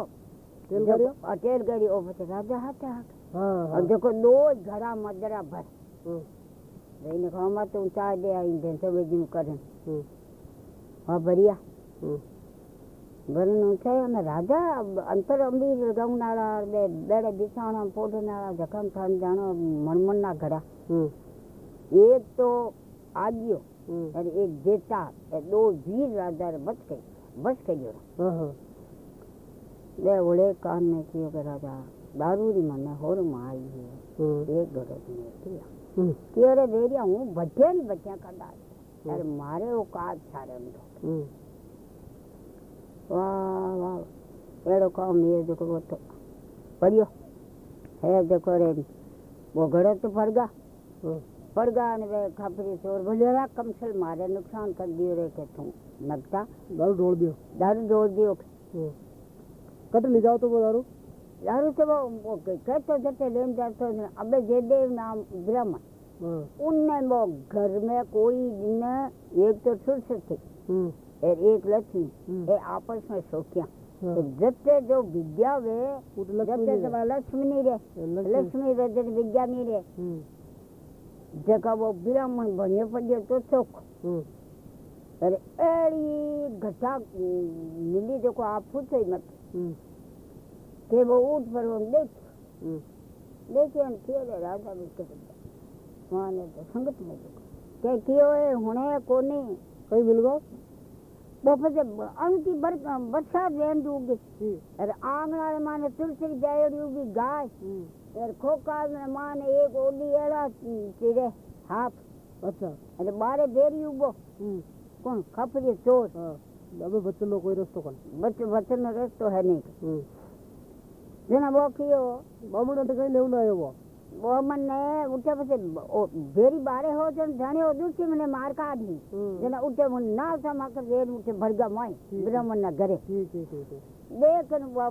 B: तेल गरियो
A: और तेल गरियो बचे राजा हाथ हाथ। और देखो दो घड़ा मदरा भर।
B: भाई
A: ने कहा मत ऊँचा दे आई दिन तो वे जिम
B: करें
A: और बढ़िया। ભલનો છે અને રાજા અંતર અંબી ગૌનાળા બે બેડે બિસાણા પોઢનાળા જખમ ખાન જાણો મણમણના ઘડા એક તો
B: આવ્યો
A: અને એક જેતા એ દો વીર રાજા બચ ગઈ બચ ગયો બે ઓળે કાન ને કયો કે રાજા દારૂરી મને હોર માં આવી છે એક ગરજ ને કિયા કે અરે બેરિયા હું ભજ્યા ને ભજ્યા કાઢા અરે મારે ઓકાત સારે એમ अड़ो
B: काम
A: ये わーわー喜んで देखो वो तो। पढ़ियो। है देखो रे वो घड़ो तो पड़ गया पड़ हम्म। गया ने वे खापरी चोर बोले रा कम से मारे नुकसान कर दियो रे के तू नगता।
B: दारू जोड़ दियो।
A: दारू जोड़ दियो
B: कट हम्म। ले जाओ तो वो दारू?
A: दारू तो वो, वो कहते तो जते लेन जाते अबे जयदेव नाम ब्राह्मण
B: हम्म।
A: उनने वो घर में कोई जिन्हें एक तो सुरस थी। एक लक्ष्मी
B: हम्म,
A: आपस में सोचिया
B: हाँ,
A: तो जते जो विद्या वे
B: उठ लक्ष्मी
A: तो नहीं रे।
B: लक्ष्मी।
A: वे जते विद्या नहीं रे।
B: हम्म,
A: जका वो ब्राह्मण बनियो पड़ियो तो चोख।
B: हम्म,
A: अरे एड़ी घटा मिली जो को आप पूछो ही मत के वो ऊट पर वो देख।
B: हम्म,
A: देखे हम कियो रे राजा भी कर वहाँ ने तो संगत में देखो के कियो है हुने कोनी
B: कहीं मिल गो
A: वो पछे अंकी बर बरसात वेंद उगी
B: जी
A: अरे आंगणा रे माने तुलसी जायोड़ी उगी गाय
B: हम्म,
A: अरे खोका में माने एक ओडी चिरे हाफ़
B: अच्छा
A: अरे बारे बेरी
B: हम्म,
A: कौन खपरी चोर
B: हाँ अबे बच्चों लोग कोई रस्तो कौन
A: बच वचन रस्तो है। नहीं
B: हम्म,
A: जेना वो कियो
B: बामण तो कहीं लेवन आयो वो
A: वो मने उठे पछे ओ बेरी बारे हो जन जाने ओ दूसरी मने मार काढी
B: हम्म,
A: जेना उठे मन ना समाकर रेर उठे भरगा माई
B: ठीक।
A: ब्राह्मण ना घरे
B: ठीक ठीक ठीक ठीक
A: देखन वो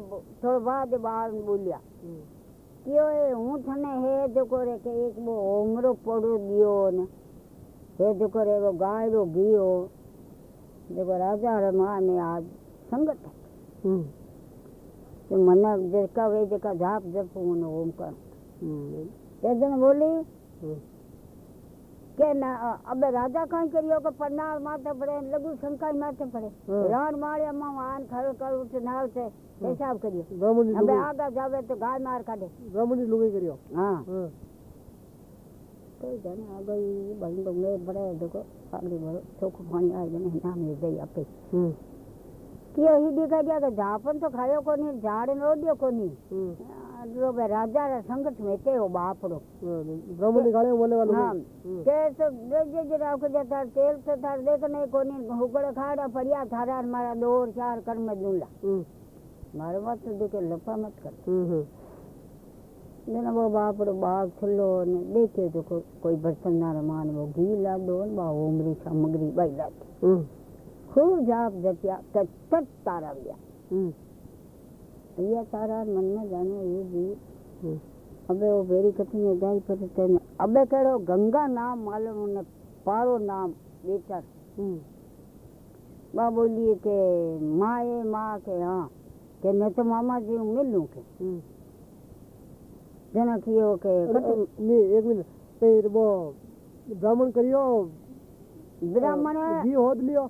A: थोड़ा बाद बार बोलिया
B: हम्म,
A: कियो ए हूँ थने हे जको रे के एक वो उमरो पड़ो दियो ने हे जको रे वो गाय रो गियो देखो राजा रे माँ ने आज संगत है
B: हम्म,
A: तो मने जेका वे जेका जाप जप उन ओम कर
B: हम्म,
A: एक दिन बोली
B: हम्म,
A: કે ના અબે રાજા કઈ કર્યો કે પન્નાળ માથે પડે ને લઘુ શંકર માથે પડે
B: હા.
A: રણ માળિયામાં વાન ખળ કર ઉઠ નાળ છે હિસાબ કર્યો
B: ब्राह्मण जी
A: હવે
B: लुगाई
A: આગળ જાવે તો ગાય માર કાઢે
B: ब्राह्मण जी लुगाई करियो
A: હા
B: हाँ
A: તો જાણે આગળ બંધ બંધ પડે દેખો આગળ બરો ચોખ્ખું પાણી આવે જને નામ એ જઈ આપે
B: हम्म,
A: કે હીડી કાઢ્યા કે ઝાપન તો ખાયો કોની ઝાડ નો ઓડ્યો કોની जो बे राजा रे संगत में के
B: हो बापड़ो ब्राह्मण निकाले बोले वाले
A: हाँ के तो जे जे राख जे तार तेल से थार देखने कोनी हुगड़ खाड़ा पड़िया थारा मारा दोर चार कर में दूला
B: मारे
A: बात तो देखे लफा मत कर
B: हम्म हम्म
A: देना वो बापड़ो बाग खुलो ने देखे तो को, कोई बर्तन ना मान वो घी ला दो बा उमरी सामग्री बाई
B: ला
A: हम्म खूब जाप जपिया तत तारा
B: गया
A: हम्म દિયા તારા મનમાં જાણે એ
B: દી
A: હવે ઓ વેરી કઠિન જાય પર તેને અબે કેડો ગંગા નામ માલમ ને પારો નામ બેચર બા બોલીએ કે મા એ મા કે હા કે મેં તો મામાજી હું મિલું
B: કે
A: જેના કયો કે
B: એક મિનિટ તે બ્રાહ્મણ કર્યો
A: બ્રાહ્મણ
B: ઘી હોદ લ્યો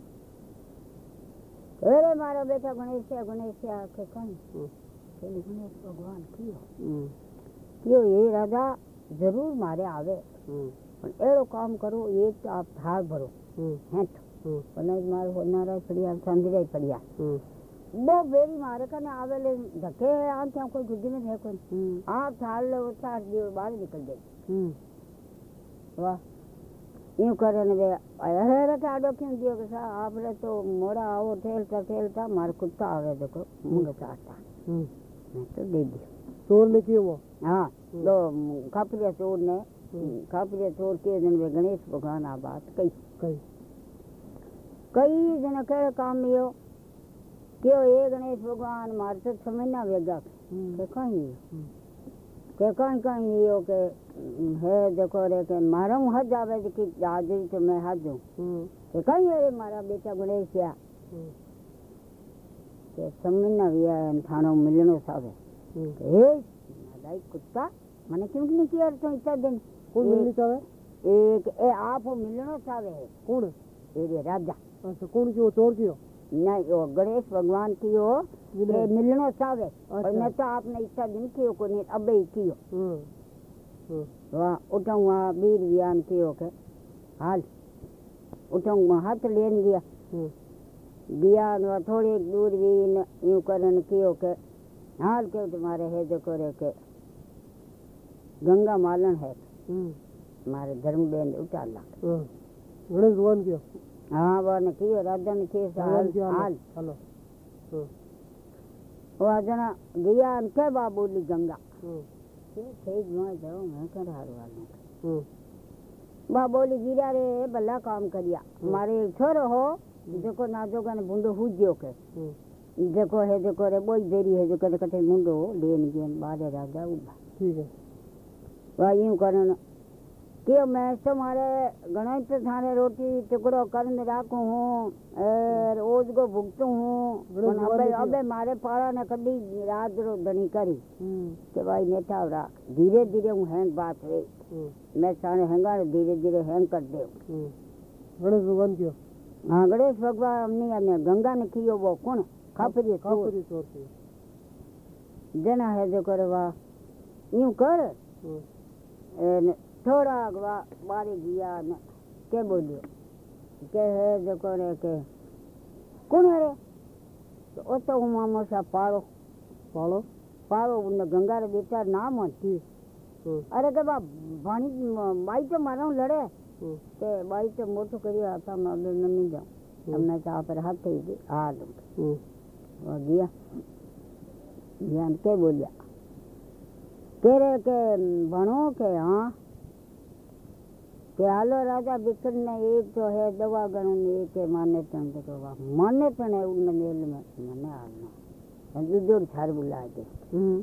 A: અરે મારો બેઠો ગણેશ્યા ગણેશ્યા કે કઈ ગણેશ ભગવાન કયો કયો એ રાજા જરૂર મારે આવે પણ એડો કામ કરો એ આપ ભાગ ભરો હેઠ પણ મારે હોનારા પડ્યા સાંભળ્યા પડ્યા બહુ વેરી મારે કને આવેલે ધકે આમ ત્યાં કોઈ ગુજરી નથી
B: કોઈ
A: આ થાળ લે ઉઠા બાર નીકળી
B: જાય
A: વાહ यूँ करे ने अरे अरे टाडो क्यों दियो के सा आपने तो मोरा आओ ठेलता ठेलता मार कुत्ता आवे देखो मुंगे चाटा
B: मैं
A: तो दे हाँ, चोर
B: ने कियो वो
A: हाँ तो चोर ने खापरिया चोर के दिन वे गणेश भगवान आ बात कई
B: कई
A: कई जन कह काम यो क्यों ये गणेश भगवान मार तो समझ ना वेगा? के कहीं? के कहीं कहीं यो के है देखो रे के मारो हद जावे की हाजिरी तो मैं हद हूँ। के हम्म। कहीं अरे मारा बेटा गुणेशिया?
B: हम्म।
A: के समझ ना भी विया थानो मिलनो सावे। हम्म। ए नादाई कुत्ता मने क्यों नहीं किया तो इतना दिन? कौन
B: मिलनो सावे?
A: एक ए आप मिलनो सावे। कौन? ए राजा।
B: अच्छा कौन क्यों तोड़ क्यों
A: नहीं वो गणेश भगवान की हो। मिलनो। सावे।
B: अच्छा।
A: और मैं तो आपने इतना दिन कियो को नहीं अबे कियो
B: उठों
A: वहाँ वीर ज्ञान के होकर हाल उठों हाथ लेन गया।
B: हम्म।
A: दिया न थोड़ी दूर भी यूँ करन की होकर हाल के तुम्हारे है जो करे के गंगा मालन है।
B: हम्म।
A: हमारे धर्म बेन उठा ला
B: हम्म। गणेश भगवान की
A: हाँ ने की राजा ने की हाल। हाल
B: हेलो
A: वो आजना गया के बाबूली गंगा। ठीक वहाँ जाओ मैं कर
B: हार
A: वालों बा बोली गिरा रे भला काम
B: करिया
A: मारे छोरो हो जेको ना जोगा ने बुंडो हुज गयो
B: के
A: जेको है जेको रे बोई देरी है जेको कटे मुंडो लेन गेन बारे राजा उबा
B: ठीक है
A: वा यूँ करन कि मैं तुम्हारे गणित थाने रोटी टुकड़ो कर राखू हूँ रोज को भुगत हूँ अबे मारे पारा ने कभी रात रो धनी करी के भाई नेता राख धीरे धीरे हूँ हैंग बात
B: रे
A: मैं सारे हैंगा धीरे धीरे हैंग कर दे
B: गणेश भगवान क्यों
A: हाँ गणेश भगवान हमने हमने गंगा ने कियो वो कौन खापरी
B: खापरी सोती
A: देना है जो करवा यूँ कर थोड़ा अगवा मारे गया ने के बोलियो के हे देखो रे के कौन है तो ओ तो मामो सा पालो पालो पालो उन
B: गंगार बेटा
A: नाम थी अरे के बाप भाणी माई तो
B: मारो
A: लड़े के माई तो मोटो करियो आता मैं अंदर न
B: मिल
A: जाऊँ हमने कहा पर हाथ थी दे आ
B: लो
A: वो गया ज्ञान के बोलिया तेरे के भणो के हाँ के भणो के हाँ के हालो राजा बिकन ने एक तो है दवा गणों ने एक है माने तन तो कहा माने तन है उन मेल में मने हालना दूर छार बुला दे
B: હમ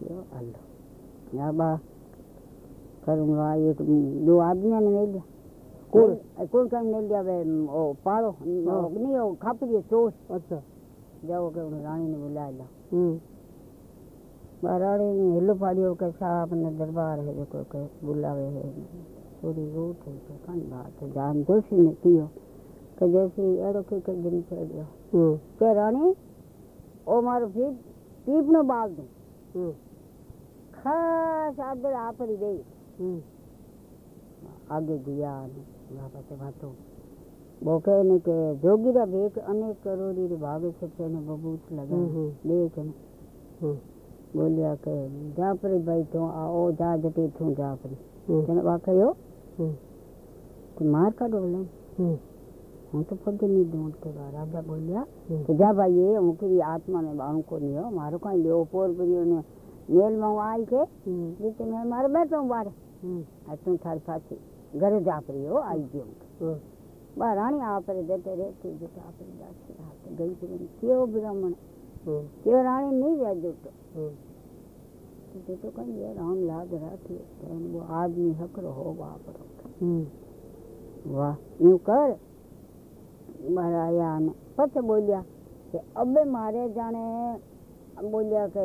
A: क्यों हालो या बा करूँगा एक दो आदमियों ने ले लिया
B: कौन?
A: कौन कौन ले लिया वे ओ पाड़ो
B: हाँ।
A: नहीं वो खापड़ी चोर
B: અચ્છા
A: जाओ के उन रानी ने बुला ला
B: હમ
A: બરાડી ને હિલો પાડ્યો કે સાહેબ ને દરબાર है देखो के बुलावे है थोरी रूट हुई तो कान बात है जान दोषी ने कियो कि जोशी अड़ो की के दिन चढ़ियो
B: के
A: रानी ओ मार फिर, पीप नो बाल दू।
B: खास
A: आदर आप री गई
B: आगे
A: गया बाबा से बातो बोके ने के जोगी रा भेक अनेक करोड़ी रे भागे तो छके ने बबूत लगा देख
B: तो ने
A: बोलिया के
B: जापरी
A: भाई तो आओ, जा जटी थू जापरी जन हो हम्म। कुमार
B: का
A: बोले हम
B: हम्म।
A: हाँ तो खुद नहीं
B: दूँ
A: तो गया राजा बोलिया हम्म। कि जा भाई
B: ये
A: उनकी आत्मा में बाहू को नहीं हो मारो का लेओ पोर बरियो ने मेल में आई के बीच मैं मार
B: बैठो
A: तो बार और तू थार फासी
B: घर
A: जा परियो आई जियो हाँ। बार आनी आप रे
B: देते
A: रे तू जो आप रे जा के गई बिरम के ब्राह्मण? हाँ। के रानी नहीं जा जो ગઈ હતી કેવો બ્રાહ્મણ
B: હમ
A: કેવો રાણી નહીં રહે જોતો
B: હમ
A: તે તો કઈ યાર આમ લાદ રાખી તો એમ वो आदमी हकरो हो बापरो
B: હમ
A: વાહ એવું કર મારા આયા અને પછી બોલ્યા કે અબે મારે જાણે બોલ્યા કે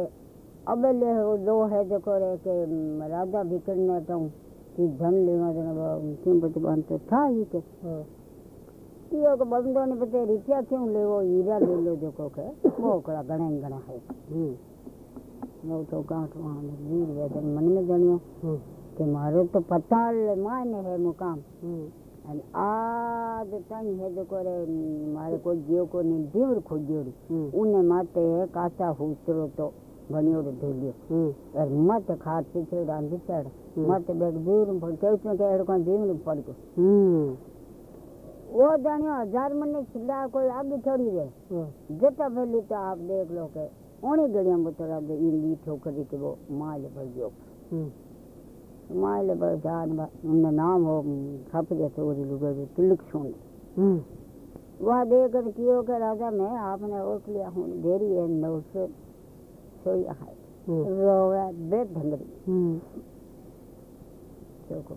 A: અબે લે દો હે જો કરે કે મ, રાજા ભીખડને કહું કે ધન લેવા જણે કેમ પછી બાંધતો થાય કે
B: હા
A: ઈયો કે બંધો ને પછી રૂપિયા કેમ લેવો હીરા લઈ લો જો કે મોકળા ઘણા ને ઘણા હે
B: હમ
A: હું તો ગાંઠવા અને વીર વેદન મને જાણ્યો
B: હમ
A: કે મારો તો પતાલ માને હે મુકામ
B: હમ
A: અને આ જ તઈ હે જો કરે મારે કોઈ જીવ કોઈ ની જીવર ખોજ્યો
B: હમ
A: ઉને માતે કાચા હુસરો તો ભણ્યો ઢોલ્યો
B: હમ
A: અર મત ખાત પીછે રાંધી ચડ
B: હમ.
A: મત બેગ જીવર પણ કેવું કે એડ કોઈ જીવર પડ્યો
B: હમ
A: वो जानियो हजार मन ने खिला कोई आगे छोड़ी दे
B: હા
A: जटा पहले तो आप देख लो के
B: ಒಣಗಡಿಯಂ
A: ಬುತ್ತರಾದ ಇಲ್ಲಿ ಚೌಕದಿತ್ತುಗೋ ಮಾಲೆ ಬರ್ಜೋ ಮಾಲೆ ಬರ್ಜಾನ್ ಉನ್ನ ನಾಮ ಖಪದೆ ಸೋರಿ ಲುಗದು ತಿಲಕ್
B: ಸುಂಡ್
A: वह देखकर कियो के राजा मैं आपने ओट लिया हूँ देरी है नौ सो सोई है रोया बेट धंगरी चौको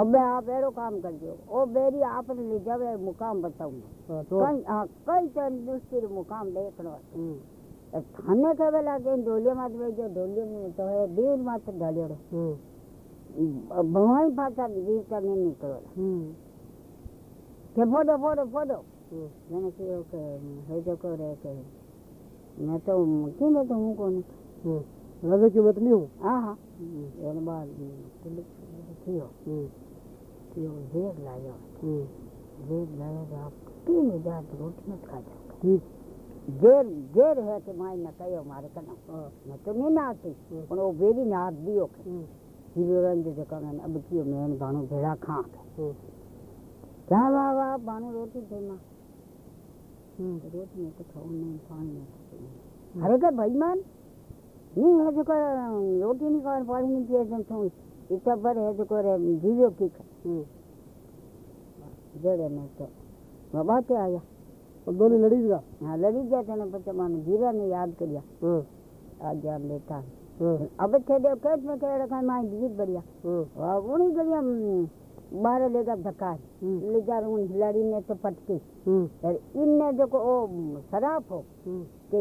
A: अब मैं आप ऐरो काम कर दियो ओ बेरी आपने ले जावे मुकाम बताऊँगा। कई कई चंद दूसरी मुकाम देखना
B: खाने
A: के बेला के डोलियो मत वे जो डोलियो में तो है बीर मत
B: डालियो
A: भवाई भाषा बीर करने निकलो।
B: हम
A: के फोड़ो फोड़ो फोड़ो। मैंने कि के है जो को रे के मैं तो की मैं तो हूँ कौन?
B: लगे कि मत नहीं हूँ
A: हाँ। हाँ एक बार हम थियो देख लायो।
B: हम
A: देख लायो तो आप तीन हज़ार तो रोटी मत खा जाओ। ઘેર ઘેર હે કે માય ના કયો મારે કના મેં તો નહીં ના
B: હતી
A: પણ ઓ બેરી ના હાથ દિયો કે હીરોરંજ જે કને અબ કયો મેન ભાણો ભેળા ખા કે જા વા વા ભાણો રોટી થઈ માં
B: રોટી
A: ને તો ખાવું નહીં પાણી નહીં અરે કે ભાઈ માન નહીં હે જો કે રોટી ની ખાવાનું પાણી ની પીએ જેમ છું ઈચ્છા પર હે જો કરે જીવ્યો કીક જડે મેં
B: તો
A: બાબા કે આયા बाबा के आया
B: और दोनों लड़ी का
A: हाँ लड़ी गया था ना बच्चा मानो जीरा ने याद करिया
B: हाँ
A: आज आप लेता है
B: हाँ
A: अब थे दे कैट में कह रखा माँ गीत बढ़िया
B: हाँ
A: वाह वो नहीं करिया बारह लेगा धक्का
B: हम्म
A: ले जा उन खिलाड़ी ने तो पटकी
B: हम्म
A: और इनने जो को ओ शराब हो
B: हम्म
A: કે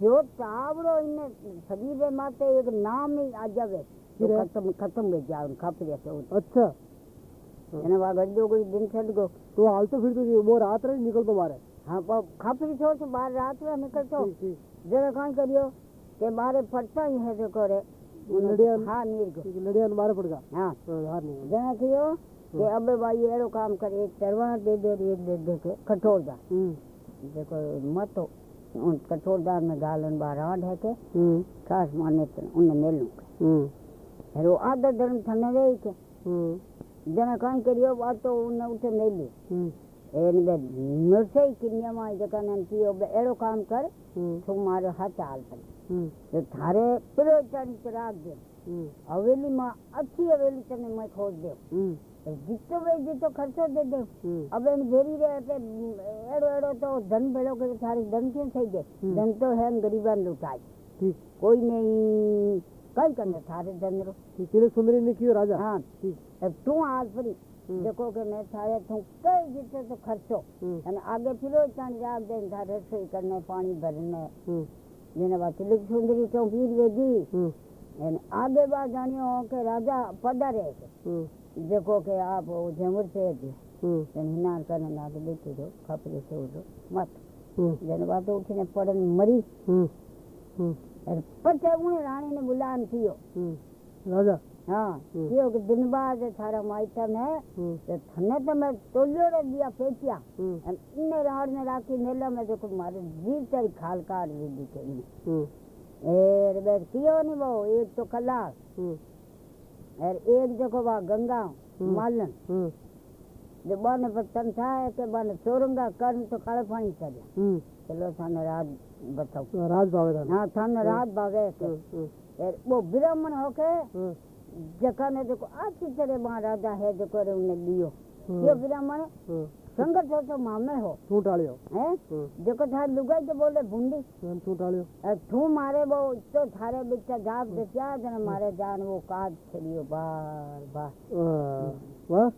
A: જો ચાવડો એને શરીરે માટે એક નામ નહીં આ જાવે તો
B: હીરે?
A: ખતમ ખતમ થઈ જાય ખપ રહેશે
B: अच्छा
A: એને વા ગડ્યો કોઈ દિન છડ ગયો
B: तो हाल तो फिर तो ये वो रात रही निकल
A: हाँ वो खपरी छोड़ तो बाहर रात में
B: निकल तो
A: जरा कौन करियो के मारे फटता ही है जो करे हाँ नीर
B: को लड़िया मारे पड़गा हाँ।
A: जना कियो के अबे भाई एरो काम कर एक तरवार दे दे एक दे दे के कठोर
B: जा।
A: देखो मत हो। उन कठोर दार में गालन बार आ है के खास माने तो उन्हें मिल
B: लूँ।
A: हेरो आधा धर्म थने रही के। जना कौन करियो बात तो उन्हें उठे
B: मिली
A: એને નરસઈ કિન્યામાં જકાનાથી ઓબે એરો કામ કર તો મારો હાથ હાલ પડે તો તારે પ્રયોજન પર
B: રાખજે
A: હવેલીમાં આખી હવેલી તને મેં ખોજ દે જીતો ભાઈ જીતો ખર્ચો દે દે હવે એમ ઘેરી રહે એટલે એડો એડો તો ધન ભેળો કે તારી ધન કેમ થઈ જાય ધન તો હેમ ગરીબાન લૂંટાય
B: કોઈ
A: નહીં કઈ કરે તારે ધન રો
B: સુંદરી ને કયો રાજા
A: હા તું આજ પડી
B: हम्म।
A: जेको के मैं थारे थू कई जिते तो खर्चो।
B: हम्म।
A: अने आगे फिरो तण जाग दे था रसोई करने पानी भरने।
B: हम्म।
A: जिने
B: बात
A: लिख सुंदरी तो पीर वेदी अने आगे बात
B: जानियो
A: के राजा पदर है जेको के
B: आप
A: वो झमर से थी हिनार करने ना के देखी दो
B: खपरे
A: से उठो मत। जिने बात उठने
B: पड़न मरी।
A: अरे पचे उन्हें रानी ने बुलान थियो।
B: राजा
A: हाँ
B: हम्म।
A: थियो कि दिन बाद थारा माइटन है
B: हम्म,
A: तो थने तो मैं तोलियो रे दिया
B: हम्म,
A: इने राड ने राखी नेला में देखो मारे जीव तारी खाल काट दी दी के इने
B: हम्म,
A: एर कियो नहीं वो एक तो
B: हम्म,
A: और एक देखो वहाँ गंगा
B: हम्म।
A: मालन।
B: हम्म,
A: जो बने पर तन था के बने चोरंगा कर्म तो काले पानी
B: हम्म,
A: चलो थाने रात बताओ।
B: राज भावे
A: हाँ थाने रात
B: हम्म, हम्म,
A: और वो ब्राह्मण होके
B: हम्म,
A: जका ने देखो अच्छी तरह वहाँ राजा है देखो रे उन्हें दियो
B: हम्म,
A: ये ब्राह्मण
B: हम्म,
A: संगत हो तो मामे हो।
B: तू टालियो।
A: हैं?
B: हम्म,
A: देखो थारे लुगाई तो बोले भूंडी।
B: तू टालियो।
A: तू मारे वो तो थारे बिचा जाप देत्या जन मारे जान वो काज छड़ियो बार बार
B: वाह, वाह।